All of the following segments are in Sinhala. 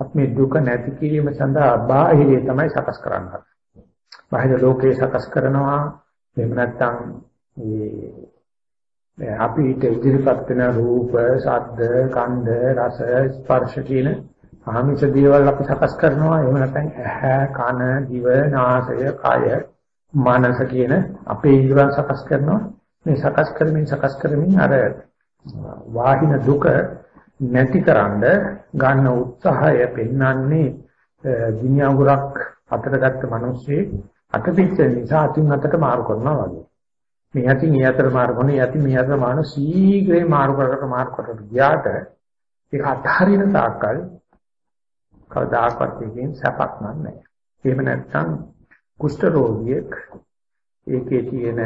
අපි මේ දුක නැති කිරීම සඳහා බාහිරේ තමයි සකස් කරන්නේ. බාහිර ලෝකේ සකස් කරනවා එහෙම නැත්නම් මේ අපිට ඉදිරිපත් වෙන රූප, ශබ්ද, ගන්ධ, රස, ස්පර්ශ කියන ආමිෂ දේවල් අපි සකස් කරනවා. එහෙම නැත්නම් ඇහැ, කන, දිව, නාසය, කය, මනස කියන අපේ ඉන්ද්‍රයන් සකස් කරනවා. මේ සකස් කරමින් සකස් කරමින් අර වාහින දුක නැතිකරන්න ගන්න උත්සාහය පෙන්වන්නේ විඤ්ඤාගුරක් අතට ගත්ත මිනිස්සේ අතපිච්ච නිසා අතින් අතට මාරු කරනවා වගේ. මේ යටින් ඒ අතට මාරු කරන යටින් මේ අතට මාන ශීඝ්‍රේ මාරු කරකට මාරු කරකට ගියාට ඒක අත්හරින තාක්කල් කවදාකවත් එකකින් සැපක් නැහැ. එහෙම නැත්නම් කුෂ්ඨ රෝගියෙක් ඒකේ තියෙන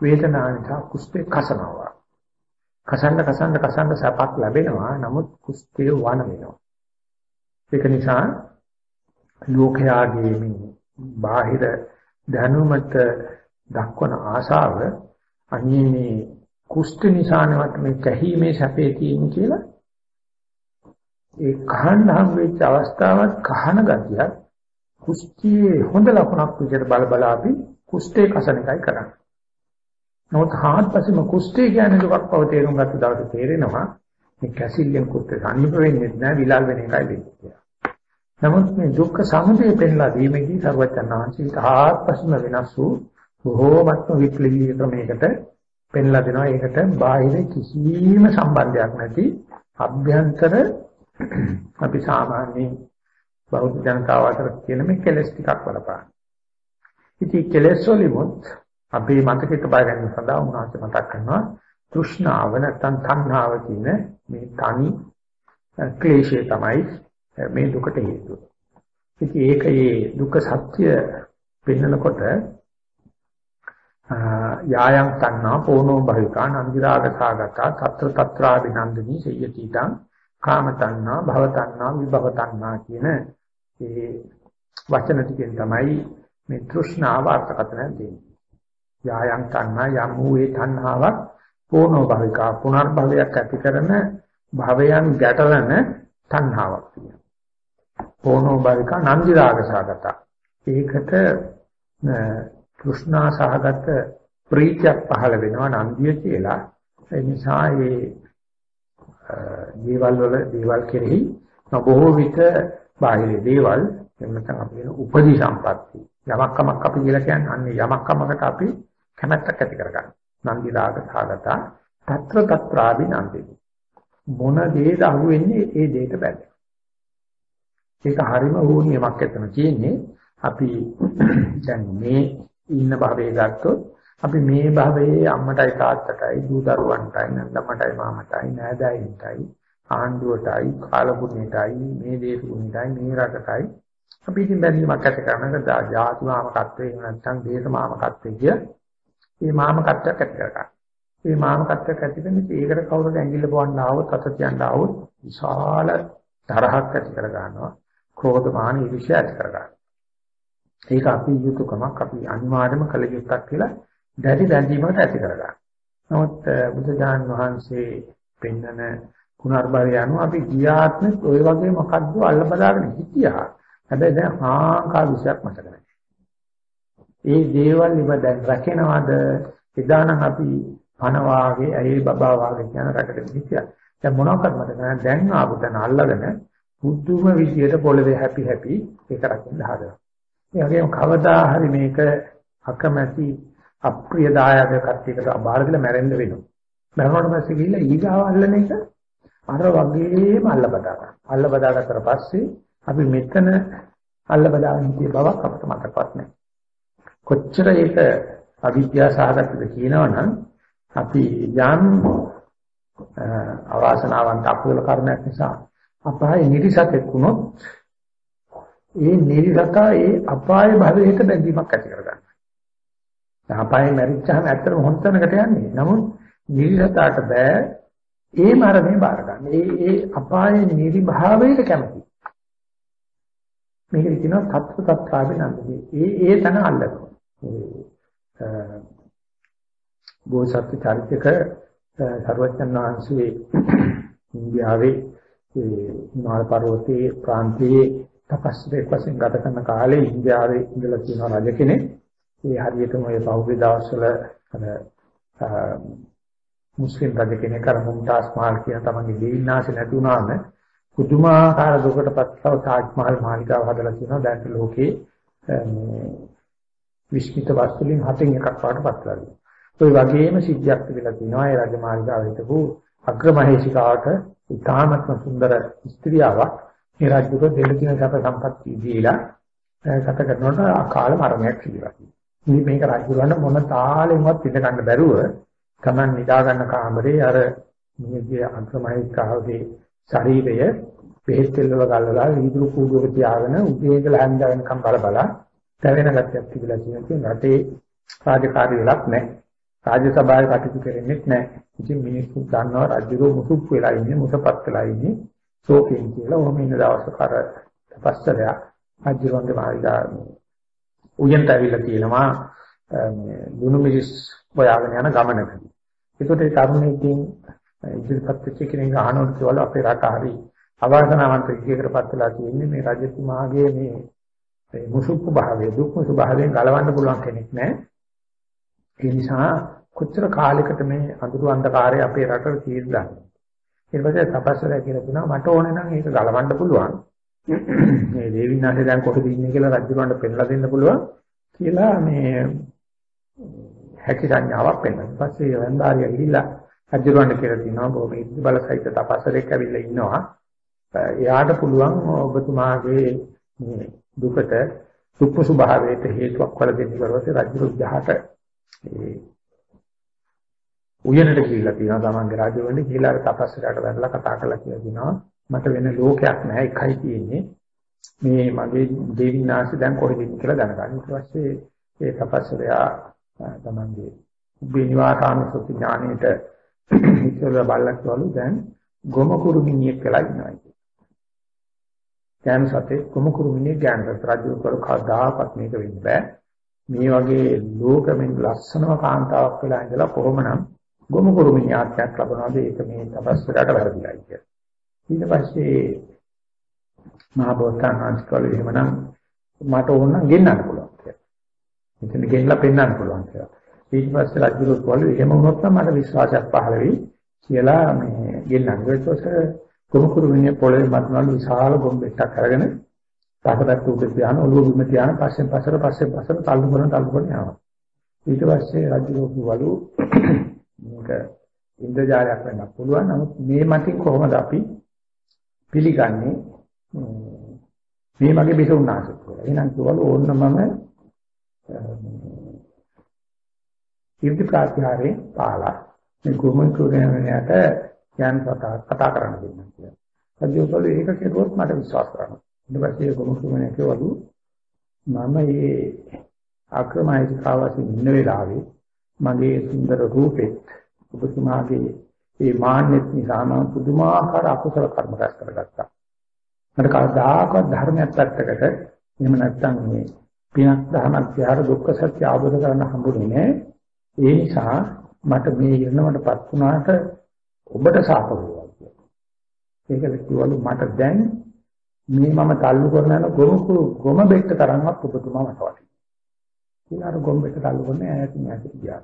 වේදනාව නිසා කුෂ්ඨේ කසනවා. කසන්න කසන්න කසන්න සැපක් ලැබෙනවා. නමුත් කුෂ්ඨය වන වෙනවා. ඒක නිසා ලෝකයාගේ මේ බාහිර දැනුමට දක්වන ආශාව අනේ මේ කුෂ්ඨ නිසානවත් මේ කැහීමේ සැපේ තියෙන කියලා ඒ කහන්න හම් වෙච්ච අවස්ථාවත් කහන ගතියක් කුෂ්ඨියේ හොඳ ලකුණක් විදිහට බල බල අපි කුෂ්ඨේ කසන එකයි කරන්නේ. නමුත් හාත්පසෙම කුෂ්ඨේ කියන්නේ දුකක් බව තේරුම් ගත්ත දවසේ තේරෙනවා මේ කැසිල්ලෙන් කුෂ්ඨ සම්නිප වෙන්නේ නැහැ විලාල් වෙන එකයි වෙන්නේ. නමුත් මේ දුක්ඛ සමුදය පෙන්ලා දීමේදී සර්වචනාංශී හාත්පසෙම වෙනස් වූ බොහෝමත්ම විප්ලවීය ක්‍රමයකට පෙන්ලා දෙනවා. ඒකට බාහිර කිසිම සම්බන්ධයක් නැති අභ්‍යන්තර අපි සාමාන්‍ය බෞද්ධ ජනතාව අතර කියන මේ කෙලස් ටිකක් බලපාන. ඉතින් කෙලස් වලිමුත් අපේ මතකයට බය ගන්න සඳහා උන්වහන්සේ මතක් කරනවා තෘෂ්ණාව නැත්නම් තණ්හාව කියන මේ තනි ක්ලේශය තමයි මේ දුකට හේතුව. ඉතින් ඒකයේ දුක්ඛ සත්‍ය පෙන්නකොට යායන් තණ්හා පෝනෝ භවිකා නන්දිරාග සාගතා తත්‍ර తත්‍රා විනන්දනී සයති තං කාම තණ්හා භව තණ්හා විභව තණ්හා කියන ඒ වචන ටිකෙන් තමයි මේ තෘෂ්ණාව අර්ථකථන දෙන්නේ. යායන් තණ්හා යම් වූ ඒ තණ්හාවක් පෝනෝ භවිකා පුනර්භවයක් ඇති කරන භවයන් ගැටලන තණ්හාවක් තියෙනවා. පෝනෝ භවිකා නන්දි රාග සාගත. ඒකට තෘෂ්ණා සහගත ප්‍රීතියක් පහළ වෙනවා නන්දිය කියලා. ඒ නිසා මේ දේවල් වල දේවල් කෙරෙහි බොහෝ විට බාහිර දේවල් එහෙම නැත්නම් අපි කියන උපදී සම්පatti යමක් කමක් අපි කියලා කියන්නේ අන්නේ යමක් කමකට අපි කැමැත්තක් ඇති කරගන්න. නන්දි රාග සාගත తත්‍ර తත්‍රාදි නන්දි. මොන දේද අහුවෙන්නේ ඒ දේට බැහැ. ඒක හරීම ඕනියමක් ඇත්තම තියෙන්නේ අපි දැන් මේ ඉන්න භවයේ ගත්තොත් අපි මේ භවයේ අම්මටයි තාත්තටයි දූ දරුවන්ටයි නන්දමටයි මාමටයි නෑදෑයින්ටයි ආණ්ඩුවටයි කාලගුණයටයි මේ දේශගුණයටයි මේ රටටයි අපි ඉතින් බැඳීමක් ඇති කරනක ජාති මාමකත්වයේ නැත්නම් දේශ මාමකත්වයේ කිය මේ මාමකත්වයක් ඇති කරගන්න. මේ මාමකත්වයක් ඇති වෙන්නේ ඒකට කවුරුද ඇඟිල්ල පොවන්න ආවොත් අත තියන්න ආවොත් විශාල තරහක් ඇති කර ගන්නවා. ක්‍රෝධ මාන ඊර්ෂ්‍යා ඇති කර ගන්නවා. ඒක අපි යුතුයකමක් අපි අනිවාර්යම කළ යුත්තක් කියලා දැඩි බැඳීමකට ඇති කර ගන්නවා. නමුත් බුදුදාන් වහන්සේ පෙන්නන පුනර්භවය අනුව අපි ගියාත්මෙත් ওই වගේ මොකද්ද අල්ල බදාගෙන හිටියා. හැබැයි දැන් ආකාර විශයක් මතක නැහැ. ඒ දේවල් ඉව දැන් රැකෙනවද? එදානම් අපි පණ වාගේ ඇයි බබා වාගේ කියන රටට මිච්චා. දැන් මොනවක්වත් මතක නැහැ. දැන් ආපු තැන අල්ලගෙන බුද්ධුම විදියට පොළවේ හැපි හැපි ඒක රකින්න හදනවා. ඒ වගේම කවදා හරි මේක අකමැති අප්‍රියදායක කට්ටියකට අබාරදලා මැරෙන්න වෙනවා. මැරුණාට පස්සේ ගිහිල්ලා ඊගාව අල්ලන එක අර වගේම අල්ල බදා ගන්න. අල්ල බදාගත්තට පස්සේ අපි මෙතන අල්ල බදාගෙන හිටිය බවක් අපිට මතකවත් නැහැ. කොච්චර ඒක අවිද්‍යාව සහගතද කියනවනම් අපි යම් අවාසනාවන්ත අකුසල කර්මයක් නිසා අපායේ නිරිසතෙක් වුණොත් ඒ නිරිසතා ඒ අපාය භවයට බැඳීමක් ඇති කරගන්නවා. අපායේ මැරිච්චාම ඇත්තටම හොන්තනකට යන්නේ. නමුත් නිරිසතාට බෑ ඒ මරණය බාර ගන්න. ඒ ඒ අපායේ නිරිභාවයට කැමති. මේක කියනවා තත්ත්ව තත්ත්වාభిනන්දේ. ඒ ඒ තන අල්ලනවා. ඒ බෝසත් චරිතක සර්වඥාන් වහන්සේ ඉන්දියාවේ ඒ හිමාල පර්වතයේ ප්‍රාන්තයේ තපස්වික වශයෙන් ගත කරන කාලේ ඉන්දියාවේ ඉඳලා තියෙන රජ කෙනෙක් ඒ හරියටම ඒ පහුගිය දවස්වල අර මුස්ලිම් රජ කෙනෙක් අර මුම්තාස් මහල් කියන තමන්ගේ දෙවිනාශ නැති වුණාම පුදුමාකාර දුකටපත්ව තාජ් මහල් මාලිගාව හදලා තියෙනවා දැන් ලෝකේ විශ්මිත වස්තුලින් හතෙන් එකක් වඩපත් වෙනවා. ඒ වගේම සිද්ධියක් තිබිලා තියෙනවා ඒ රජමාලිගාව හිටපු අග්‍රමහේශිකාවට ඉතාමත්ම සුන්දර ස්ත්‍රියාවක් මේ රජුක දෙල දින සැප සම්පත් දීලා ගත කරනකොට අකාල මරණයක් සිදුවා. මේ මේක රජුරන්න මොන තාලෙන්වත් ඉඳ ගන්න බැරුව Taman නිදා ගන්න කාමරේ අර මියගේ අග්‍රමහේශිකාවගේ ශරීරය බෙහෙත් තෙල්වල ගල්වලා වීදුරු කූඩුවක තියාගෙන උදේ ඉඳලා හැන්ද වෙනකම් බල බල දැවෙන ගැටයක් තිබිලා තියෙනවා රටේ රාජකාරී වෙලක් නැහැ. රාජ්‍ය සභාවේ කටයුතු කරෙන්නේ නැහැ. ඉතින් මිනිස්සු දන්නවා රජුගේ මුසුප් වෙලා ඉන්නේ මුසපත් වෙලා ඉන්නේ ශෝකයෙන් කියලා. ඔහොම ඉන්න දවසක අර තපස්සරයා රජුගේ මාර්ගා උයන්ට ඇවිල්ලා කියනවා දුනු මිරිස් හොයාගෙන යන ගමනකදී. ඒකට ඒ තරුණයෙක්ගෙන් ඉදිරිපත් වෙච්ච කෙනෙක් අහනකොට කිව්වලු අපේ රට හරි අවාසනාවන්ත විදියකටපත් වෙලා තියෙන්නේ මේ රජතුමාගේ මේ මේ මුසුප්පු භාවයේ දුක් මුසු භාවයෙන් ගලවන්න පුළුවන් කෙනෙක් නැහැ. ඒ නිසා කොච්චර කාලයකට මේ අඳුරු අන්ධකාරය අපේ රටට තීරලා. ඊට පස්සේ තපස්සරය කියලා කියනවා මට ඕනේ නම් ඒක ගලවන්න පුළුවන්. මේ දේවිනාගේ දැන් කොහෙද ඉන්නේ කියලා රජුරවන්ට පෙන්ලා දෙන්න පුළුවන් කියලා මේ හැකි සංඥාවක් පෙන්වනවා. ඊපස්සේ වන්දාරිය ගිහිල්ලා රජුරවන්ට කියලා තියෙනවා බොහොම ඉද්දි බලසහිත තපස්සරෙක් ඇවිල්ලා ඉන්නවා. එයාට පුළුවන් ඔබතුමාගේ මේ දුකට දුක්ඛ ස්වභාවයට හේතුවක් වල දෙන්න කරවත රජු උදහට ඒ උයනට කියලා තියෙනවා තමන්ගේ රාජ්‍යවලදී කියලා තපස්සරයට වැරලා කතා කරලා කියලා දිනවා මට වෙන ලෝකයක් නැහැ. එකයි තියෙන්නේ. මේ මගේ දෙවිනාසි දැන් කොහෙද කියලා දැනගන්න. ඊට පස්සේ ඒ තපස්සරයා තමන්ගේ උබේ නිවාසානුසති ඥාණයට ඉස්සර බල්ලක්වලු දැන් ගොම කුරුමිනියෙක් කියලා ඉන්නවා ඥාන සතේ ගොම කුරුමිනිය ඥාන රජු කර කවදාකවත් මේක වෙන්න බෑ මේ වගේ ලෝකෙමින් ලස්සනම කාන්තාවක් වෙලා ඉඳලා කොහොමනම් ගොම කුරුමිනිය ආත්මයක් ලබනවාද ඒක මේ තපස්වරට වැරදිලා කියලා ඊට පස්සේ මහා බෝසතාණන්ස්කල එහෙමනම් මට ඕන නම් ගෙන්නන්න පුළුවන් කියලා. මෙතන ගෙන්නලා පෙන්නන්න පුළුවන් කියලා. ඊට පස්සේ රජුරුත් වල එහෙම වුණොත් නම් මට විශ්වාසයක් පහළ වෙයි කියලා මේ ගෙන්නන්න. ඊට පස්සේ කුරුකුරු විනේ පොළේ මත්නල් විශාල ගොම්බෙට්ටක් අරගෙන පහකට උඩ තියාන ඔළුව බිම තියාන පස්සෙන් පස්සට පස්සෙන් පස්සට තල්ලු කරන තල්ලු කරන යනවා. ඊට පස්සේ රජුරුත් වල මේක ඉන්ද්‍රජාලයක් වෙන්න පුළුවන්. නමුත් මේ මතින් කොහොමද අපි පිළිගන්නේ මේ මගේ බිසුණාසක් කියලා. එහෙනම් කිව්වලු ඕන්න මම ඉර්ධි ප්‍රාත්‍යාරේ පාලා මේ ගොමන් කුරණයට යන් කතා කරන්න දෙන්න කියලා. සජ්ජෝසල ඒක කෙරුවොත් මට විශ්වාස කරන්න. ඊට පස්සේ ගොමන් කුරණය කිව්වලු මම මේ ආක්‍රමයිකාවසින් ඉන්න වෙලාවේ මගේ සුන්දර රූපෙත් ඔබතුමාගේ ඒ මාන්නෙත් නිසා මම පුදුමාකාර අකුසල කර්ම රැස් කරගත්තා. මට කවදාකවත් ධර්මයක් පැත්තකට එහෙම නැත්නම් මේ පිනක් දහමක් ත්‍යාර දුක්ඛ සත්‍ය අවබෝධ කරගන්න හම්බුනේ නෑ. ඒ නිසා මට මේ ඉරණමටපත් වුණාට ඔබට සාප වේවා කියලා. ඒකල කිව්වලු මට දැන් මේ මම තල්ලු කරන ගොම ගොම බෙට්ට තරම්වත් ඔබතුමා මට වටිනවා. කියලා අර ගොම බෙට්ට තල්ලු කරන ඈතින් ඈතින් ගියා.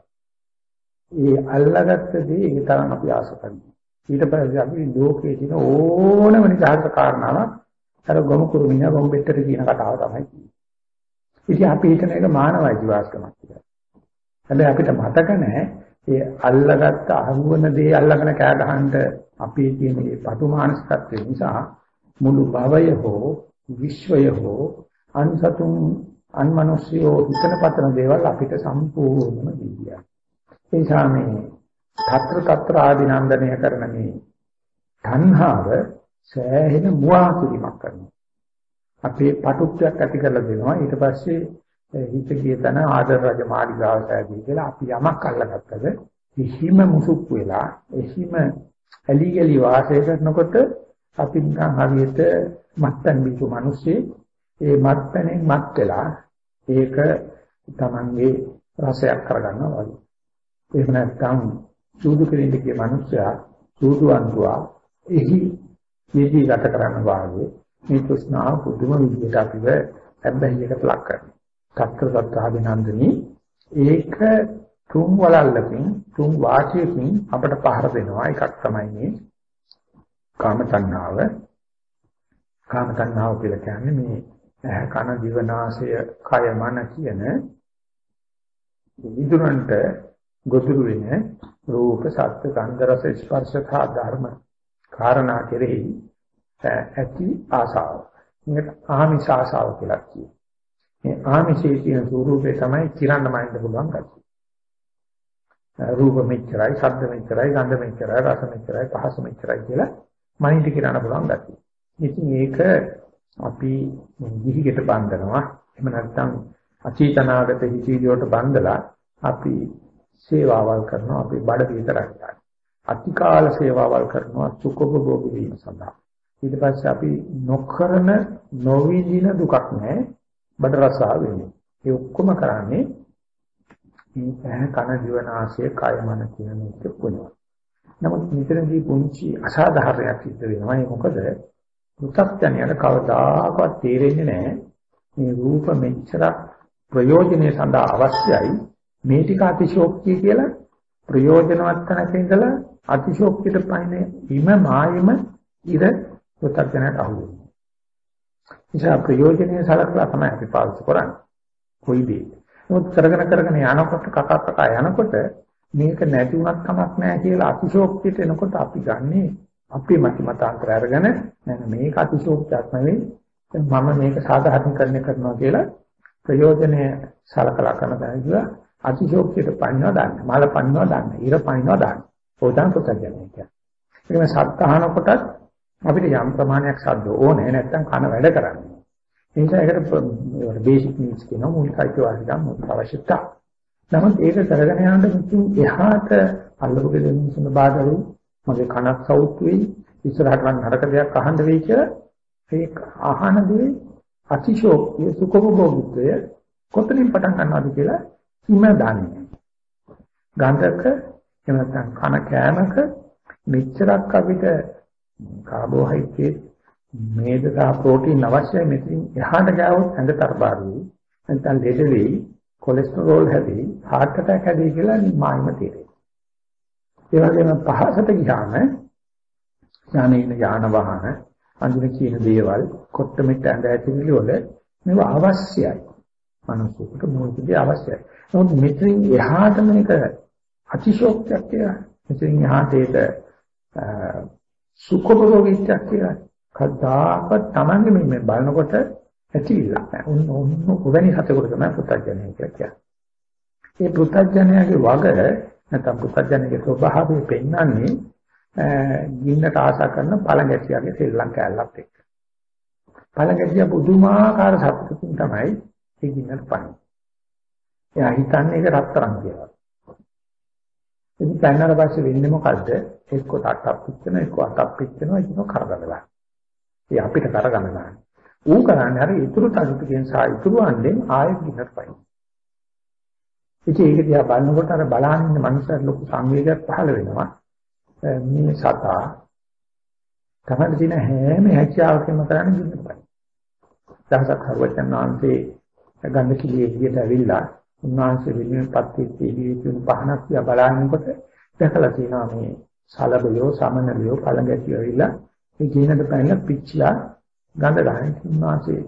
ඒ අල්ලගත්ත දේ ඒ තරම් අපි ආස කරනවා. ඊට පස්සේ අපි ලෝකයේ තියෙන ඕනම නිදහස කාරණාවක් අර ගොම කුරුමින ගොම් බෙට්ටට කියන කතාව තමයි කියන්නේ. ඉතින් අපි හිතන එක මානවයි ජීවාස්කමක් කියලා. හැබැයි අපිට මතක නැහැ ඒ අල්ලගත්ත අහුවන දේ අල්ලගෙන කෑ ගහන්න අපේ තියෙන මේ පටු මානසිකත්වය නිසා මුළු භවය හෝ විශ්වය හෝ අන්සතුන් අන්මනුෂ්‍යෝ හිතන පතන දේවල් අපිට සම්පූර්ණම දීලා. ඒ නිසා මේ తත්‍ර తත්‍ර ආදිනන්දනය කරන මේ තණ්හාව සෑහෙන මුවා කිරීමක් කරනවා. අපේ පටුත්වයක් ඇති කරලා දෙනවා. ඊට පස්සේ හිත ගිය තන ආදර රජ මාලිගාව සෑදී කියලා අපි යමක් අල්ලගත්තද එහිම මුසුක් වෙලා එහිම ඇලි ගලි වාසය කරනකොට අපි නිකන් හරියට මත්පැන් බීතු මිනිස්සේ ඒ මත්පැනෙන් මත් වෙලා ඒක තමන්ගේ රසයක් කරගන්නවා වගේ. එහෙම නැත්නම් සූදු කෙරෙන්න කිය මිනිස්සයා සූදු අන්තුවා එහි යෙදී ගත කරන්න වාගේ මේ තෘෂ්ණාව පුදුම විදිහට අපිව හැබැයිකට ලක් කරනවා. తත්‍ර සත්‍යාදිනන්දනී ඒක තුන් වලල්ලකින් තුන් වාචයකින් අපට පහර දෙනවා. එකක් තමයි මේ කාම තණ්හාව. කාම තණ්හාව කියලා කියන්නේ මේ ඇහ කන දිව නාසය කය මන කියන විදුරන්ට ගොදුරු වෙන රූප සත්ත්ව ගන්ධ රස ස්පර්ශ තා ධර්ම කාරණා කෙරෙහි ඇති ආසාව. මේකට ආමිෂ ආසාව කියලා කියනවා. මේ ආමිෂයේ තියෙන ස්වરૂපේ තමයි කිරන්න මයින්ද පුළුවන් ගැතිය. රූප මෙච්චරයි, ශබ්ද මෙච්චරයි, ගන්ධ මෙච්චරයි, රස මෙච්චරයි, පහස මෙච්චරයි කියලා මනින්ද කිරන්න පුළුවන් ගැතිය. ඉතින් ඒක අපි ගිහිගෙට බඳනවා. එහෙම නැත්නම් අචීතනාගත හිතීලියට බඳලා අපි සේවාවල් කරනවා අපි බඩ විතරක් ගන්න. අතිකාල සේවාවල් කරනවා සුඛෝපභෝගී වීම සඳහා. ඊට පස්සේ අපි නොකරන නොවිදින දුකක් නැහැ බඩ රසාව වෙන්නේ. ඒ ඔක්කොම කරන්නේ මේ ඇහ කන දිව නාසය කය මන කියන මේක වෙනවා. නමුත් මෙතනදී පුංචි අසාධාරණයක් සිද්ධ වෙනවා. ඒ මොකද මුත්තඥයට කවදාකවත් තේරෙන්නේ නැහැ මේ රූප මෙච්චර ප්‍රයෝජනෙ සඳහා අවශ්‍යයි මේ ටික අතිශෝක්තිය කියලා ප්‍රයෝජනවත් තැනක ඉඳලා අතිශෝක්තියට පයින්නේ හිම මායම ඉර මුත්තඥයට අහු වෙනවා. නිසා ප්‍රයෝජනෙ සලකලා තමයි අපි පාවිච්චි කරන්නේ. කොයි දේ. මොකද කරගෙන කරගෙන යනකොට කකා කකා යනකොට මේක නැති වුණත් කමක් නැහැ කියලා අතිශෝක්තියට එනකොට අපි ගන්නේ අපේ මත මතාන්තර අරගෙන මේක අතිශෝක්තියක් නෙවෙයි. මම මේක සාධාරණීකරණය කරනවා කියලා ප්‍රයෝජනය සලකලා කරන දා අතිශෝක්තියට පන්නව දාන්න. මල පන්නව දාන්න. ඉර පන්නව දාන්න. ඕතන පුතඥය කියන්නේ ඒකම සත්හන කොටත් අපිට යම් ප්‍රමාණයක් ශබ්ද ඕනේ නැත්නම් කන වැඩ කරන්නේ. ඒ නිසා ඒකට බේසික් නීඩ්ස් කියන මූලික අයිතිවාසිකම් මූලික අවශ්‍යතා නමුත් ඒක කරගෙන යනකොට මුතු එහාට අල්ලපු දෙමින් බාධා මගේ කනක් සවුත් වෙයි. ඉස්සරහට නම් නරක දෙයක් අහන්න වෙයි කියලා. ඒ අහන දේ අතිශෝක්තිය සුඛභෝගීත්වය කොතනින් පටන් ගන්නවද කියලා හිම දන්නේ. ගන්ධක එහෙම නැත්නම් කන කෑමක මෙච්චරක් අපිට කාබෝහයිඩ්‍රේට් මේද සහ ප්‍රෝටීන් අවශ්‍යයි මෙතනින් එහාට ගාවොත් ඇඟ තරබාරු වෙයි. නැත්නම් ලෙඩ වෙයි, කොලෙස්ටරෝල් හැදෙයි, heart attack හැදෙයි කියලා මායිම තේරෙයි. ඒ වගේම පහසට ගියාම ඥානේන යාන වාහන අඳුන කියන දේවල් කොට්ටමෙට ඇඳ ඇතිවිලි වල මේවා අවශ්‍යයි. මනුස්සයෙකුට මොකද අවශ්‍යයි. නමුත් මෙතනින් එහාට මේක අතිශෝක්තියක් කියලා. මෙතනින් එහාට ඒක සුඛභෝගීත්වයක් කියලා. කද්දාකත් Tamange මේ බලනකොට ඇතිවිල්ලක් නැහැ. උන් උන් ඔවැනි හතකට තමයි පුතඥය කියලා කියන්නේ. මේ පුතඥයාගේ වග නැත්නම් පුතඥයාගේ ස්වභාවය පෙන්වන්නේ ගින්නට ආශා කරන පළඟැටියාගේ ශ්‍රී ලංකාවලත් එක්ක. පළඟැටියා පුදුමාකාර සතුටින් තමයි ඒ ගින්නට පන්නේ. එයා හිතන්නේ ඒක රත්තරන් කියලා. ඉතින් පැනනට පස්සේ වෙන්නේ මොකද්ද? එක්ක තට්ටක් පිච්චෙන, එක්ක අතක් පිච්චෙනවා, එක්ක කරගන්නවා. ඒ අපිට කරගන්න ගන්න. ඌ කරන්නේ අර ඉතුරු තට්ටුකින් සහ ඉතුරු අණ්ඩෙන් ආයෙත් ගින්නට පයින්. ඉතින් ඒක දිහා බලනකොට අර බලහින්න මනුස්සයෙක් ලොකු සංවේගයක් පහළ වෙනවා. මේ සතා තමයි දින හැම හැකියාවකම කරන්නේ දුන්නපයි. දහසක් හරවචනාන්සේ ගන්න කිලියේ එළියට ඇවිල්ලා උන්වහන්සේ වෙනුවෙන්පත් වෙච්ච ජීවිතුන් පහනක් තියා බලනකොට දැකලා තියෙනවා මේ සලබයෝ සමනලියෝ පළඟැටියෝ ඇවිල්ලා මේ ජීනට පැනලා පිච්චිලා ගඳ ගන්න උන්වහන්සේ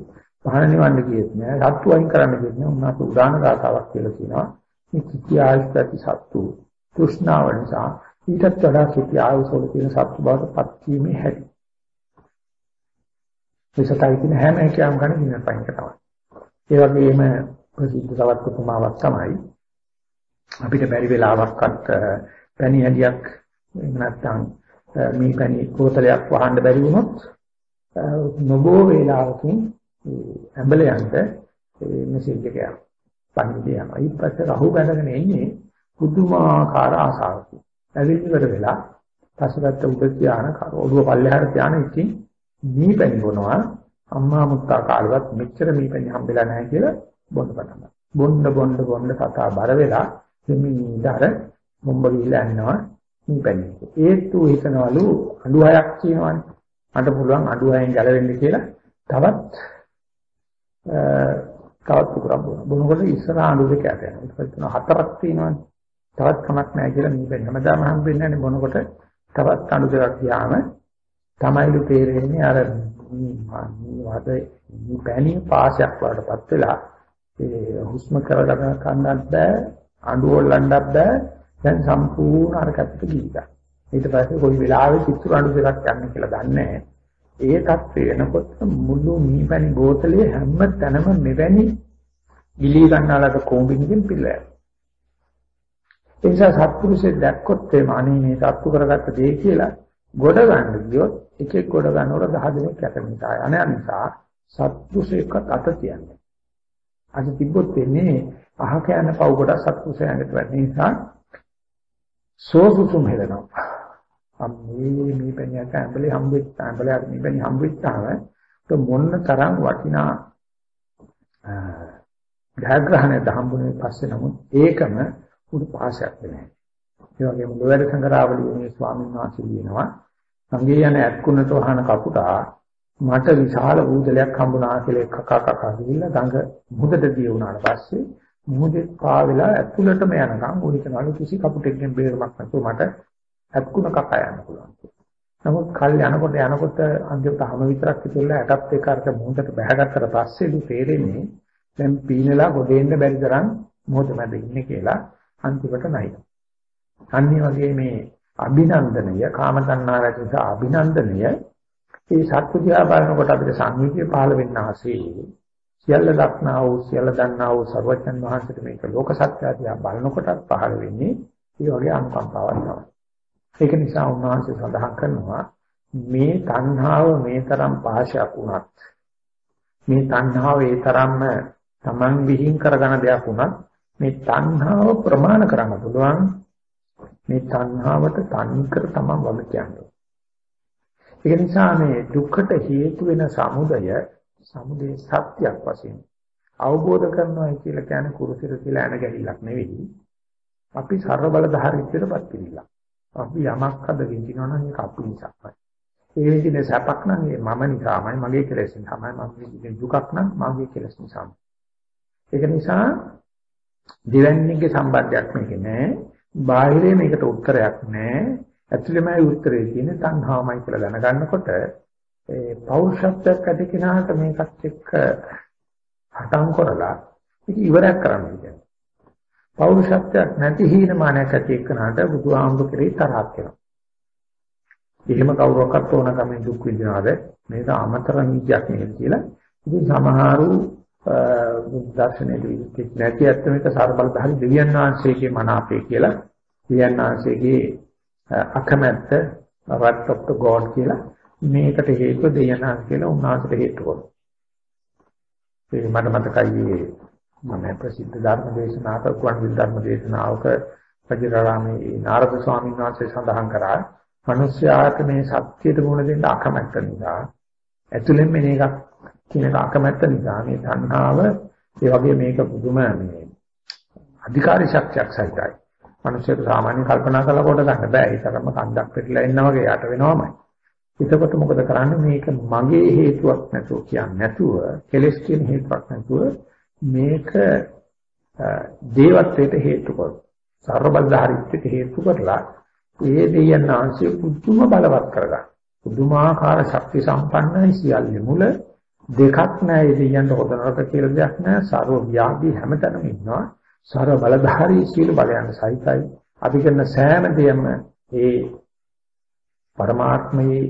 පහන නිවන්න කියෙත් නෑ සත්තු වයින් කරන්න කියෙත් නෑ උන්වහන්සේ උදාන ගාතාවක් කියලා කියනවා මේ කිත්‍ය ආයස් ප්‍රති සත්තු තෘෂ්ණාව නිසා ඊටත් වඩා කිත්‍ය ආයුෂවල තියෙන සත්තු බවට පත් වීමේ හැටි. මේ සතයි කියන හැම එකම ගන්න දින පහින් තමයි. ඒ වගේම ප්‍රසිද්ධ තවත් උපමාවක් තමයි අපිට බැරි වෙලාවක්වත් පැණි හැලියක් නැත්නම් මේ පැණි කෝතලයක් වහන්න බැරි වුණොත් නොබෝ වේලාවකින් ඇඹලයන්ට මෙසේජ් එක යනවා. පණිවිඩය යනවා. ඊට පස්සේ රහු බැඳගෙන එන්නේ පුදුමාකාර ආසාවකින්. ඇවිල්ලිවර වෙලා පස්සකට උඩ තියාන ඔළුව පල්ලෙහාට තියාන ඉතින් මේ පැණි බොනවා. අම්මා මුත්තා කාලවත් මෙච්චර මේ පැණි හම්බෙලා නැහැ කියලා බොන්න පටන් ගන්නවා. බොන්න බොන්න බොන්න සතා බර වෙලා දෙමින් ඉඳාර මොම්බ ගිහලා යනවා මේ පැණි. ඒත් ඌ හිතනවලු අඬු හයක් කියනවනේ. මට පුළුවන් අඩුවෙන් ගැලවෙන්න කියලා තවත් තවත් පුරම් බොන. බොනකොට ඉස්සර අඬු දෙක යට යනවා. ඊට පස්සේ හතරක් තියෙනවානේ. තවත් කමක් නැහැ කියලා නිබෙන්න. හැමදාම හම්බෙන්නේ නැහැ බොනකොට තවත් අඬු දෙකක් ගියාම තමයිලු තේරෙන්නේ අර වද පැණි පාසයක් වඩපත් වෙලා ඒ හුස්ම කරගන්න කන්නත් බෑ අඬු වලන්නත් බෑ. දැන් සම්පූර්ණ අරකට ගිහිලා ඊට පස්සේ කොයි වෙලාවෙ චිත්‍ර අඬු දෙකක් යන්නේ කියලා දන්නේ නැහැ. ඒ තත්ත්වය වෙනකොට මුළු මීපැණි බෝතලේ හැම තැනම මෙවැනි ගිලී ගන්නාලට කොම්බින්කින් පිළලා ඒ නිසා සත්පුරුෂයෙක් දැක්කොත් ඒ මානේ මේ සත්තු කරගත්ත දේ කියලා ගොඩ ගන්න ගියොත් එකෙක් ගොඩ ගන්නකොට 10 දෙනෙක් යට නිසා අන නිසා සත්පුරුෂයෙක්වත් අත තියන්නේ. අද තිබ්බොත් වෙන්නේ අහක යන පව් කොට සත්පුරුෂයන්ට වැඩි නිසා සෝසුසුම් හෙලනවා. අම්මේ මේ පණියට ඇඹලේ හම්බෙච්ච ඇඹලේ මේ පණි හම්බෙච්චාම તો මොන්න තරම් වටිනා ධාග්‍රහණය දහම්බුනේ පස්සේ නමුත් ඒකම උඩ පාසයක් වෙන්නේ. ඒ වගේම ලෝයර සංගරාවලියේ මේ ස්වාමීන් වහන්සේ කියනවා සංගේ යන ඇත්කුණට වහන කපුටා මට විශාල බූදලයක් හම්බුණා කියලා කකා කකා ගිහිල්ලා ගඟ මුහුදට දී වුණාට පස්සේ මුහුදේ පා වෙලා ඇතුළටම යනකම් උනිකනලු කිසි කපුටෙක්ගෙන් බේරමක් නැතුව මට ඇත්කුණ කකා යන්න පුළුවන්. නමුත් කල් යනකොට යනකොට අන්තිමට හැම විතරක් ඉතිරලා ඇටත් එක අරක මුහුදට බැහැගත්තට පස්සේලු තේරෙන්නේ දැන් පීනලා ගොඩේන්න බැරි තරම් මොහොත මැද ඉන්නේ කියලා අන්තිමට නැයි. අනිත් වගේ මේ අභිනන්දනය කාම තණ්හාවට නිසා අභිනන්දනය ඒ සත්‍ය දිහා බලනකොට අපිට සංවේගය පහළ වෙන්න ආසේ සියල්ල දක්නා වූ සියල්ල දන්නා වූ සර්වඥන් වහන්සේට මේක ලෝක සත්‍ය දිහා බලනකොටත් පහළ වෙන්නේ ඒ වගේ අනුකම්පාවක් තමයි. ඒක නිසා උන්වහන්සේ සඳහන් කරනවා මේ තණ්හාව මේ තරම් පහසක් වුණත් මේ තණ්හාව ඒ තරම්ම Taman විහිං කරගන්න දෙයක් වුණත් මේ තණ්හාව ප්‍රමාණ කරන්න පුළුවන් මේ තණ්හාවට තනිකර තමන් වග කියන්නේ. ඒ නිසා මේ දුක්කට හේතු වෙන සමුදය සමුදේ සත්‍යයක් වශයෙන් අවබෝධ කරනවා කියලා කියන්නේ කුරුසිර කියලා එන ගැහිලක් නෙවෙයි. අපි ਸਰව බලධාරීත්වයටපත් පිළිලා. අපි යමක් අද විඳිනවා නම් ඒක අපි නිසාමයි. ඒ විදිහේ සැපක් නම් ඒ මම නිසාමයි මගේ කෙලෙස් නිසාමයි මම විඳින දුකක් නම් මගේ කෙලෙස් නිසාමයි. ඒක නිසා දෙවැන්නේගේ සම්බන්ධයක් මේකේ නෑ. බාහිරේ මේකට උත්තරයක් නැහැ. ඇතුළෙමයි උත්තරේ තියෙන්නේ තණ්හාවමයි කියලා දැනගන්නකොට ඒ පෞරුෂත්වයක් ඇති කෙනාට මේකත් එක්ක හටම් කරලා ඒක ඉවරයක් කරන්න කියන්නේ. පෞරුෂත්වයක් නැති හීනමානයක් ඇති එක්කනට බුදුහාමුදුර කෙරේ තරහක් වෙනවා. එහෙම කවුරක්වත් ඕන කමෙන් දුක් විඳිනවද මේක අමතර නීතියක් නෙවෙයි කියලා. ඉතින් සමහරු දර්ශනයේදී නැති ඇත්ත මේක සර්බලධාරී දෙවියන් වහන්සේගේ මන අපේ කියලා දෙවියන් වහන්සේගේ අකමැත්ත wrath of the god කියලා මේකට හේතුව දෙවියන් වහන්සේ කියලා උන්වහන්සේට හේතු කරනවා. ඒ මට මතකයි මම ප්‍රසිද්ධ ධර්ම දේශනාවක කුවන් ධර්ම දේශනාවක පජිරාරාමේ නාරද ස්වාමීන් වහන්සේ සඳහන් කරා මිනිස්යාට මේ සත්‍යයට මුහුණ දෙන්න අකමැත්ත නිසා ඇතුළෙන් මෙන්න එකක් කියන අකමැත්ත නිසා මේ තණ්හාව ඒ වගේ මේක පුදුම මේ අධිකාරී ශක්තියක් සහිතයි. මිනිස්සුන්ට සාමාන්‍ය කල්පනා කරලා කොට ගන්න බෑ. ඒ තරම්ම කන්දක් පිටලා ඉන්න වගේ යට වෙනවමයි. එතකොට මොකද කරන්නේ මේක මගේ හේතුවක් නැතුව කියන්නේ නැතුව කෙලස් කියන හේතුවක් නැතුව මේක දේවත්වයට හේතු කර සර්වබද්ධාරිත්වයට හේතු කරලා ඒ දෙයයන් ආංශය පුදුම බලවත් කරගන්න. පුදුමාකාර ශක්ති සම්පන්නයි සියල්ල මුල දෙකක් නැහැ ඒ දෙයයන්ට හොද නරක කියලා දෙයක් නැහැ ਸਰව ව්‍යාපී හැමතැනම ඉන්නවා ਸਰව බලධාරී සීල බලයන් සහිතයි. අපි කරන සෑම දෙයක්ම ඒ පරමාත්මයේ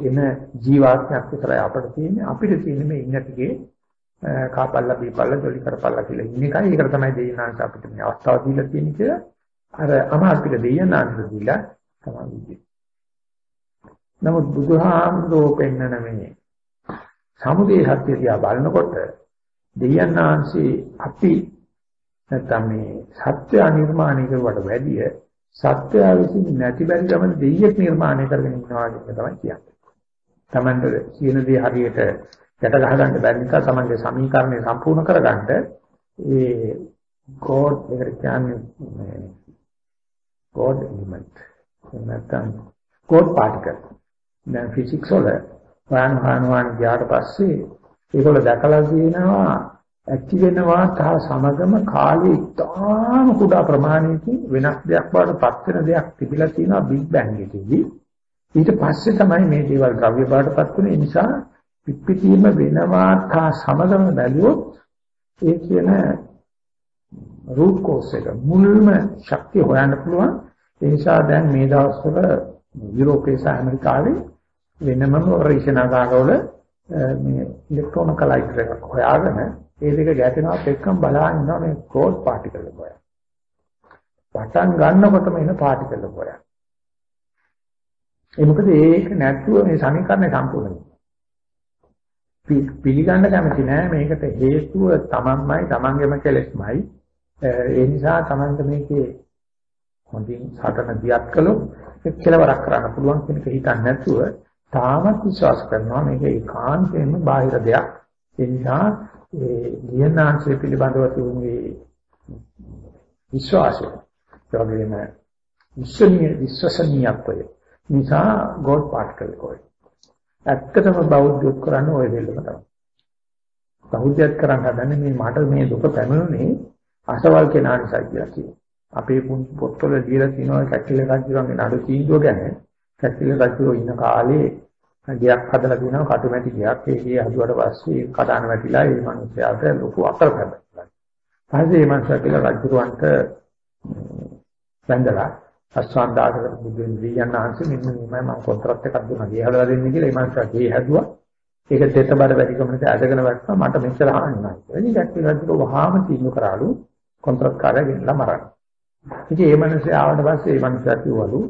එන ජීවාත්මයක් විතරයි අපිට තියෙන්නේ. අපිට තියෙන්නේ මේ ඉන්න ටිකේ කාපල්ලා බීපල්ලා ජොලි කරපල්ලා කියලා ඉන්න එකයි. ඒකට තමයි දෙයනාංශ අපිට මේ අවස්ථාව දීලා තියෙන්නේ කියලා. අර අමාත්‍යික දෙයනාංශ දීලා තමයි නමුත් බුදුහාමුදුරුවෝ පෙන්නන මේ සමුදේ සත්‍ය දිහා බලනකොට දෙයයන් ආංශේ අපි නැත්නම් මේ සත්‍ය නිර්මාණය කරුවට වැඩිය සත්‍ය විසින් නැති බැරි ගමන දෙයියෙක් නිර්මාණය කරගෙන ඉන්නවා කියන තමයි කියන්නේ. Tamanට කියන දේ හරියට යට ගහගන්න බැරි නිසා Tamanගේ සමීකරණය සම්පූර්ණ කරගන්න ඒ God එකට කියන්නේ God element නැත්නම් God particle දැන් ෆිසික්ස් වල හොයන හොයන ගියාට පස්සේ ඒගොල්ලෝ දැකලා තියෙනවා ඇති වෙනවා තා සමගම කාලේ ඉතාම කුඩා ප්‍රමාණයකින් වෙනස් දෙයක් බවට පත් වෙන දෙයක් තිබිලා තියෙනවා බිග් බෑන්ග් එකේදී. ඊට පස්සේ තමයි මේ දේවල් ද්‍රව්‍ය බවට පත් වෙන. නිසා පිප්පිතීම වෙනවා තා සමගම බැලුවොත් ඒ කියන රූට් කෝස් එක මුල්ම ශක්තිය හොයන්න පුළුවන්. ඒ නිසා දැන් මේ දවස්වල යුරෝපයේ සහ ඇමරිකාවේ වෙනම පරීක්ෂණාගාරවල මේ ඉලෙක්ට්‍රෝනකලයිටර් එකක් හොයාගෙන ඒ දෙක ගැටෙනවත් එක්කම බලන්න ඉන්නවා මේ ගෝඩ් පාටිකල් එක හොයන්න. පටන් ගන්නකොටම එන පාටිකල් එක හොයන්න. ඒ මොකද ඒක නැතුව මේ සමීකරණය සම්පූර්ණ පිළිගන්න කැමති නෑ. මේකට හේතුව තමන්මයි තමන්ගේම කෙලෙස්මයි. ඒ නිසා තමන්ට මේකේ හොඳින් සටන දියත් කළොත් කෙලවරක් කරන්න පුළුවන් කියන එක හිතන්නේ නැතුව තාමත් විශ්වාස කරනවා. මේක ඒකාන්තයෙන්ම බාහිර දෙයක්. ඒ නිසා ඒ ලියනාංශය පිළිබඳව තුන්ගේ විශ්වාසය. ඒ වගේම විශ්වනීය විශ්වසනීයත්වය. නිසා ගෝඩ් පාර්ටිකල් කොයි ඇත්තටම බෞද්ධයෝ කරන්නේ ওই දෙල්ලම තමයි. බෞද්ධයත් කරන් හදන්නේ මේ මට මේ දුක පැමිණුනේ අසවල් කෙනා නිසා කියලා කියනවා. අපේ පොත්වල දීලා තියෙනවා කැකිල රජුගේ නඩු තීන්දුව ගැන. කැකිල රජු ඉන්න කාලේ ගයක් හදලා දිනවා කටුමැටි ගයක් ඒ ගේ හදුවට පස්සේ කඩාන වැටිලා ඒ මිනිස්යාට ලොකු අකල් හැදලා. පස්සේ මේ මිනිසා කියලා රජුරවන්ට වැඳලා අස්වාන් දාගෙන බුදුන් දීයන් ආංශ මෙන්න මේ මම කොන්ත්‍රාත් එකක් දුන්නා ගේ හදලා දෙන්න කියලා ඒ මිනිසා ගේ හැදුවා. ඒක දෙත බඩ වැඩි කමකට ඇදගෙන වැටුණා මට මෙච්චර හානි නැහැ. එනි කැකිල රජු වහාම තීන්දුව කරාලු කොන්ත්‍රාත් කාර්යය ගෙනලා මරන්න. ඉතින් ඒ මිනිස්යා ආවට පස්සේ ඒ මිනිසා කිව්වලු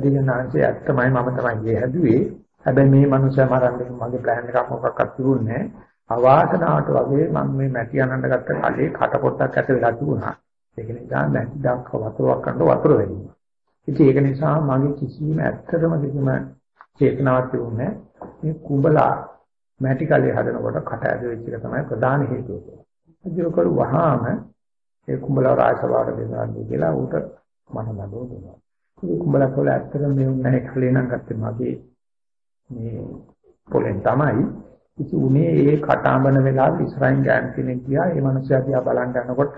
දීයන් ආංශය ඇත්තමයි මම තමයි ගේ හැදුවේ හැබැයි මේ මනුස්සයා මරන්න මගේ ප්ලෑන් එකක් මොකක්වත් තිබුණේ අවාසනාවට වගේ මම මේ මැටි අනන්න ගත්ත කලේ කට පොට්ටක් ඇත වෙලා තිබුණා. ඒක නිසා මැටි ඩක් වතුරක් කරන වතුර වෙනවා. ඉතින් ඒක නිසා මගේ කිසිම ඇත්තටම කිසිම චේතනාවක් තිබුණේ මේ කුඹලා මැටි කලේ හදනකොට කට ඇද වෙච්ච එක තමයි ප්‍රධාන හේතුව. අදිරකල වහාම ඒ කුඹලා රාජසභාවට දෙනවා කියලා ඌට මනමදෝ දෙනවා. ඒ කුඹලා කල ඇත්තටම මේ උන්නේ කලේ නම් ගත්තේ මගේ මේ පොලෙන් තමයි ඉති උනේ ඒ කටාඹන වෙලාවේ ඉස්රායිල් ගෑන් කෙනෙක් ගියා ඒ මනුස්සයා දිහා බලන් යනකොට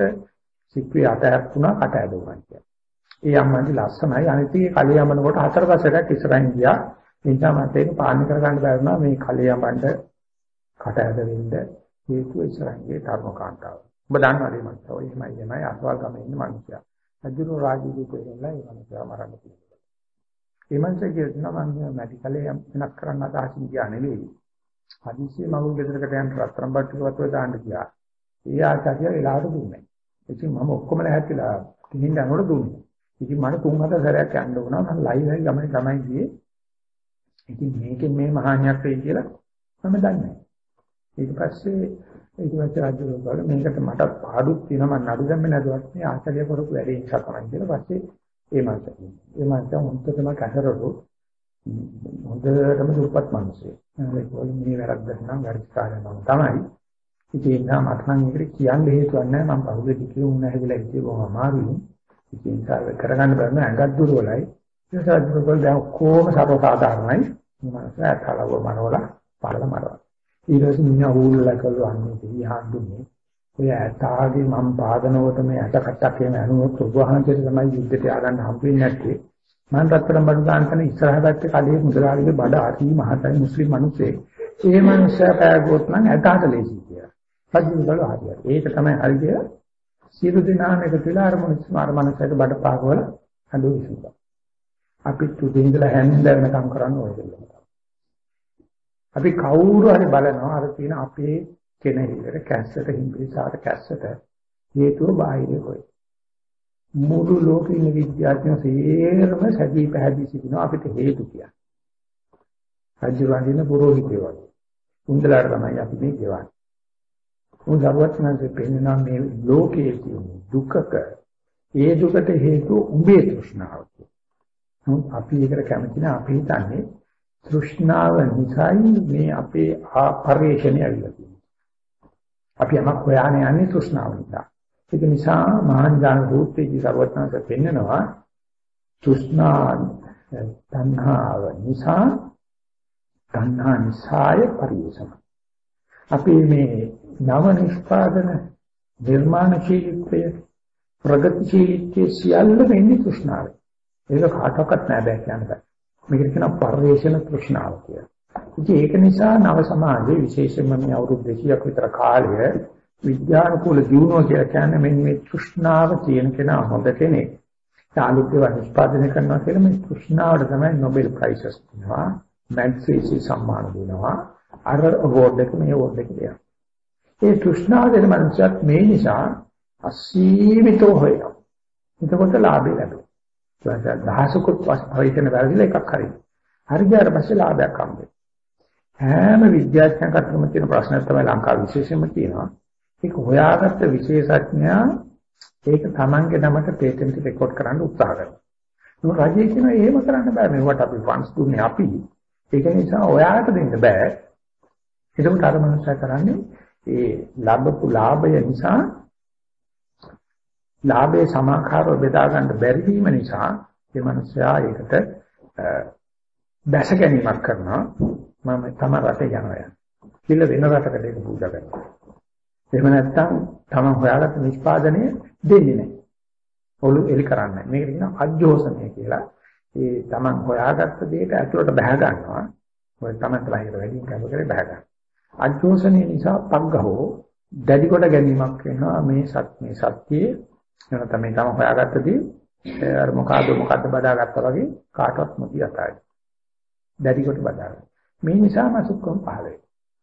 සික්වේ අතහැප්පුණා කට ඇදුණා කියලා. ඒ අම්මන්ටි ලස්සනයි අනිත් ඒ කලේ යමනකොට හතර පස්සට ඉස්රායිල් ගියා. එනිසා මට ඒක පාලනය කරගන්න බැරුණා මේ කලේ යමන්ට කට ඇදෙන්න හේතුව ඉස්රායිල්ගේ ධර්මකාන්තාව. ඔබ දන්නවද මේ මනුස්සයා? ඔය එහෙමයි එහෙමයි අසවල් ගමේ ඉන්න මනුස්සයා. අජුරු රාජීවී කොහෙන්ලා ඒ මනුස්සයා මරන්න පුළුවන්. ඒ මනසේ කියනවා මම මෙඩිකලේ වෙනස් කරන්න අදහසින් ගියා නෙවෙයි. හදිස්සියේ මම ගෙදරකට යන්න රත්තරන් බට්ටු වතුර දාන්න ගියා. ඒ ආචාර්ය වෙලාවට දුන්නේ. ඉතින් මම ඔක්කොම ලැහැත්තිලා කිනින් යනකොට දුන්නේ. ඉතින් මට තුන් හතර සැරයක් යන්න වුණා. මම ලයිව් එකේ ගමනේ තමයි ගියේ. ඉතින් මේකෙන් මේ මහාන්‍යයක් වෙයි කියලා මම දන්නේ නැහැ. ඊට පස්සේ ඊට පස්සේ රාජ්‍ය මේකට මට පාඩුක් තියෙනවා මම නඩු දැම්මේ නැතුවත් මේ ආචාර්ය කරපු වැඩේ නිසා තමයි කියලා පස්සේ ඒ මනස. ඒ මනස හොඳටම කසරරු හොඳටම දුප්පත් මිනිස්සු. ඒක මේ වැරද්ද නම් වැරදි කාරණාවක් තමයි. ඉතින් නම් මට නම් ඒකට කියන්න හේතුවක් නැහැ මම පහුගිය ටිකේ උන්න හැදිලා ඉතින් බොහොම අමාරුයි. ඉතින් ඒක කරගන්න බැරි නම් ඇඟක් දුරවලයි. ඒ නිසා දුරවල දැන් කොහොම සර්වසාධාරණයි. මනස ඇතලව මනවල පාල මරවා. ඊට පස්සේ මිනිහා ඌල්ලා කළා අන්නේ දිහා දුන්නේ. ඔය ඇතාගේ මම පාදනකොට මේ ඇට කට්ටක් එහෙම ඇනුනොත් උභවහන්සේට තමයි යුද්ධයට ආගන්න හම්බෙන්නේ නැත්තේ. මම රත්තරන් බඩු දාන කෙන ඉස්සරහ පැත්තේ කඩේ මුදලාලිගේ බඩ අති මහතයි මුස්ලිම් මිනිස්සේ. ඒ මිනිස්සයා පෑගොත් නම් ඇතාට ලේසි කියලා. සජ්ජින් වල හරියට. ඒක තමයි හරි කියලා. සියලු දෙනාම එකතු වෙලා අර මිනිස්සු අර මිනිස්සට බඩ පාගවල අඬු විසුවා. අපි තුදින්දලා හැන්ද වෙනකම් කරන්න ඕනේ. අපි කවුරු හරි බලනවා අර තියෙන අපේ කෙනෙහිලට කැස්සට හිම්බිරිසාට කැස්සට හේතුව බාහිර හොයි. මුළු ලෝකේ ඉන්න විද්‍යාඥයෝ සේරම සැදී පැහැදී සිටිනවා අපිට හේතු කියන්නේ. රජු වඳින පුරোহিතයෝ වගේ. උන්දලාට තමයි අපි මේ කියවන්නේ. උන් දරුවචනන්සේ පෙන්නන මේ ලෝකයේ තියෙන දුකක ඒ දුකට හේතුව උඹේ තෘෂ්ණාව. නමුත් අපි ඒකට කැමති නැහැ අපි හිතන්නේ තෘෂ්ණාව නිසායි මේ අපේ පරිශ්‍රණය ඇවිල්ලා තියෙන්නේ. අපි යමක් හොයාගෙන යන්නේ තෘෂ්ණාව නිසා. ඒක නිසා මහාන් ඥාන සූත්‍රයේදී සර්වඥාන්ත පෙන්නනවා තෘෂ්ණා තණ්හාව නිසා තණ්හා නිසාය පරිේශන. අපි මේ නව නිෂ්පාදන නිර්මාණශීලීත්වය ප්‍රගතිශීලීත්වය සියල්ල වෙන්නේ තෘෂ්ණාවෙන්. ඒක කාටවත් නෑ බෑ කියන්න බෑ. මේකට කියනවා පරිේශන තෘෂ්ණාව කියලා. ඉතින් ඒක නිසා නව සමාජයේ විශේෂයෙන්ම මේ අවුරුදු 200ක් විතර කාලය විද්‍යානුකූල ජීවනය කියලා කියන්නේ මෙන්න මේ තෘෂ්ණාව තියෙන කෙනා හොඳ කෙනෙක්. අලුත් දේවල් නිෂ්පාදනය කරනවා කියලා මේ තෘෂ්ණාවට තමයි Nobel Prizes දෙනවා. මැග්සීසි සම්මාන දෙනවා. අර අවෝඩ් එක මේ අවෝඩ් එක දෙනවා. ඒ තෘෂ්ණාව දෙන මනුස්සයත් මේ නිසා අසීමිතව හොයනවා. එතකොට ලාභය ලැබෙනවා. දහසකුත් වයිතන වැරදිලා එකක් හරියි. හරි ගියාට පස්සේ ලාභයක් හම්බෙනවා. හැම විද්‍යාඥයෙකුටම තියෙන ප්‍රශ්නයක් තමයි ලංකාව විශේෂයෙන්ම තියෙනවා. ඒක හොයාගත්ත විශේෂඥයා ඒක Tamange නමට පේටන්ට් රෙකෝඩ් කරන්න උත්සාහ කරනවා. ඒක රජය කියනවා එහෙම කරන්න බෑ. මේවට අපි ෆන්ඩ්ස් දුන්නේ අපි. ඒක නිසා ඔයාලට දෙන්න බෑ. ඒකම අර මනුස්සයා කරන්නේ ඒ ලැබපු ලාභය නිසා ලාභයේ සමාකාරව බෙදා ගන්න බැරි වීම නිසා ඒ මනුස්සයා ඒකට දැස ගැනීමක් කරනවා මම තම රටේ යනවා කියලා වෙන රටකට ඒක පූජා කරනවා. එහෙම නැත්නම් තම හොයාගත්ත නිෂ්පාදනය දෙන්නේ නැහැ. ඔලු එලි කරන්නේ මේක කියනවා අජෝසනය කියලා. ඒ තමන් හොයාගත්ත දෙයට ඇතුළට බහ ගන්නවා. ඔය තමයි බාහිර වැඩිම කම කරේ බහ ගන්න අජෝසනය නිසා පග්ගහෝ දැඩි කොට ගැනීමක් වෙනවා මේ සත් මේ සත්‍යයේ. එන තමයි තම හොයාගත්තදී අර මොකಾದ මොකද්ද බදාගත්තා වගේ කාටවත් නොදී අතායි. දැඩි කොට බදාගන්න. මේ නිසාම සුක්කම් පහළ වෙනවා.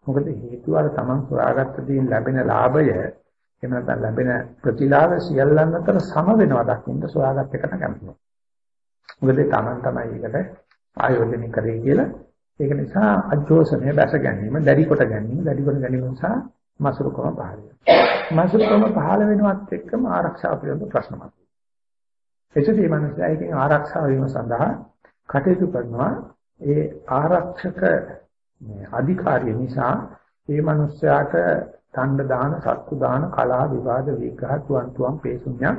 මොකද හේතුව අර තමන් හොයාගත්ත දේෙන් ලැබෙන ලාභය එහෙම නැත්නම් ලැබෙන ප්‍රතිලාභ සියල්ලන් අතර සම වෙනවා දකින්න සොයාගත් එකට කැමතියි. මොකද තමන් තමයි ඒකට ආයෝජනය කරේ කියලා ඒක නිසා අජෝසනය බැස ගැනීම, දැඩි කොට ගැනීම, දැඩි කොට ගැනීම නිසා මසුරුකම පහළ වෙනවා. මසුරුකම පහළ වෙනවත් එක්කම ආරක්ෂාව පිළිබඳ ප්‍රශ්න මතුවෙනවා. එසේදී මනුස්සයා එකෙන් ආරක්ෂා වීම සඳහා කටයුතු කරනවා. ඒ ආරක්ෂක අධිකාරිය නිසා මේ මනුස්සයාට ඡණ්ඩ දාන, සත්තු දාන, කලා විවාද විග්‍රහ තුන් තුන් පේසුඤ්ඤ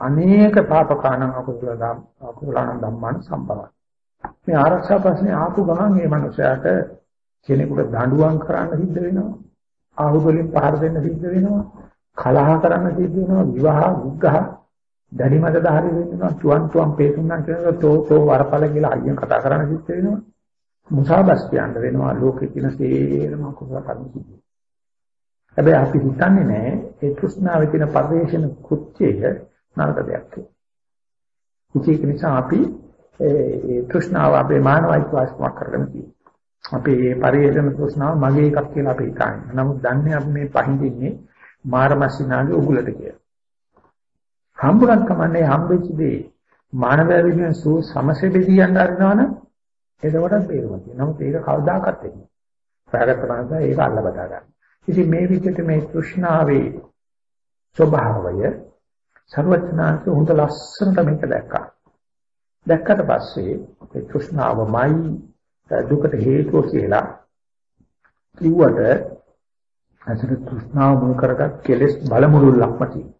අනේක පාපකානං අකුසල අකුසලාන ධම්මං සම්භවයි. මේ ආරක්ෂා ප්‍රශ්නේ ආපු ගමන් මේ මනුස්සයාට කෙනෙකුට දඬුවම් කරන්න සිද්ධ වෙනවා. ආහුවලින් පහර දෙන්න සිද්ධ වෙනවා. කලහ කරන්න සිද්ධ වෙනවා. විවාහ විග්‍රහ දැඩි මත දහරි වෙනවා. තුන් තුන් පේසුන්නම් කියනවා තෝ තෝ වරපල කියලා අයියෙන් කතා කරන්න සිද්ධ වෙනවා. මුසාබස් කියන්න වෙනවා ලෝකේ කියන සේරම කුසල කර්ම සිද්ධ හැබැයි අපි හිතන්නේ නැහැ ඒ තෘෂ්ණාවේ තියෙන පරිවේෂණ කෘත්‍යය නරක දෙයක් කියලා. ඒක නිසා අපි ඒ තෘෂ්ණාව අපේ මානව අයිතිවාසිකමක් කරගෙන තියෙනවා. අපේ මේ පරිේෂණ තෘෂ්ණාව මගේ එකක් කියලා අපි හිතන්නේ. නමුත් දන්නේ අපි මේ පහින්දින්නේ මාරමස්සිනාගේ උගුලට කියලා. හම්බුනක් කමන්නේ හම්බෙච්ච දේ මානවය විසින් සූ සමසේ බෙදී යන්න හරිනවනම් එතකොටත් බේරුවා කියනවා. නමුත් ඒක කවදාකවත් එන්නේ. ප්‍රාගත මනස ඒක අල්ල බදා ගන්න. ඉතින් මේ විදිහට මේ තෘෂ්ණාවේ ස්වභාවය සර්වඥාන්සේ හොඳ ලස්සනට මේක දැක්කා. දැක්කට පස්සේ ඒ තෘෂ්ණාවමයි දුකට හේතුව කියලා කිව්වට අසල තෘෂ්ණාව මුල් කරගත් කෙලෙස් බලමුළුල්ලක්ම තියෙනවා.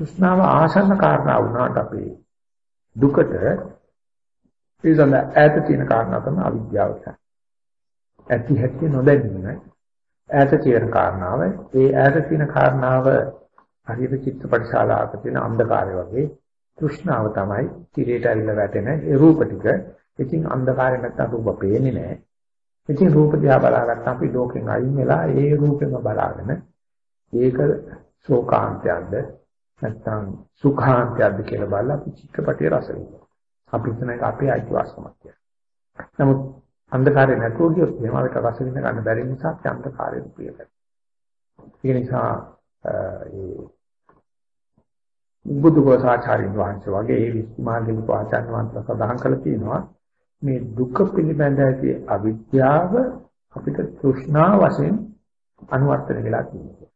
තෘෂ්ණාව ආසන්න කාරණා වුණාට අපේ දුකට ඒ සඳහා ඈත තියෙන කාරණා තමයි අවිද්‍යාව කියන්නේ. ඇති හැටි නොදැනීම ඈත තියෙන කාරණාව ඒ ඈත තියෙන කාරණාව හරියට චිත්තපටි ශාලාවක තියෙන අන්ධකාරය වගේ තෘෂ්ණාව තමයි තිරයට ඇවිල්ලා වැටෙන ඒ රූප ටික. ඉතින් අන්ධකාරයෙන් නැත්තම් රූප පේන්නේ නැහැ. ඉතින් රූප දිහා බලාගත්තාම අපි ලෝකෙන් අයින් වෙලා ඒ රූපෙම බලාගෙන ඒක ශෝකාන්තයක්ද නැත්තම් සුඛාන්තයක්ද කියලා බලලා අපි චිත්තපටිය රස වෙනවා. අපි හිතන එක අපේ අයිතිවාසිකමක් කියලා. නමුත් අන්ධකාරය නැතුව ගියොත් එහෙම අපිට රස විඳ ගන්න බැරි නිසා අපි අන්ධකාරයට ප්‍රිය කරනවා. ඒ නිසා ඒ බුදුගෝසාචාර්යින් වහන්සේ වගේ ඒ විස්මාර්ගලික ආචාර්ය වහන්සේ සඳහන් කළා තියෙනවා මේ දුක පිළිබඳ ඇති අවිද්‍යාව අපිට තෘෂ්ණා වශයෙන් අනුවර්තන වෙලා තියෙනවා.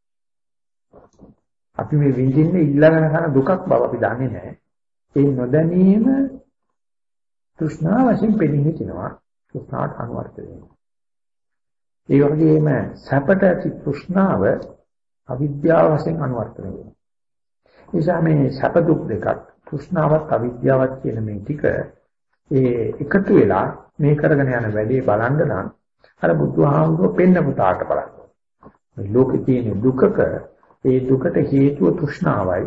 අපි මේ විඳින්නේ ඊළඟන කරන දුකක් බව අපි දන්නේ නැහැ. ඒ නොදැනීම තෘෂ්ණා වශයෙන් පෙනී හිටිනවා. තෘෂ්ණාට අනුවර්තන වෙනවා. ඒ වගේම සැපට ඇති තෘෂ්ණාව අවිද්‍යාව වශයෙන් අනුවර්තන වෙනවා. නිසා මේ සැප දුක් දෙකක් තෘෂ්ණාවත් අවිද්‍යාවත් කියන මේ ටික ඒ එකතු වෙලා මේ කරගෙන යන වැඩේ බලන්න නම් අර බුදුහාමුදුරුවෝ පෙන්න පුතාට බලන්න. මේ ලෝකේ තියෙන දුකක ඒ දුකට හේතුව තෘෂ්ණාවයි.